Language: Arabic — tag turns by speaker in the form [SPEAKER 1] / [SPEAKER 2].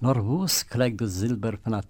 [SPEAKER 1] Når woes klyk de Silber van 'n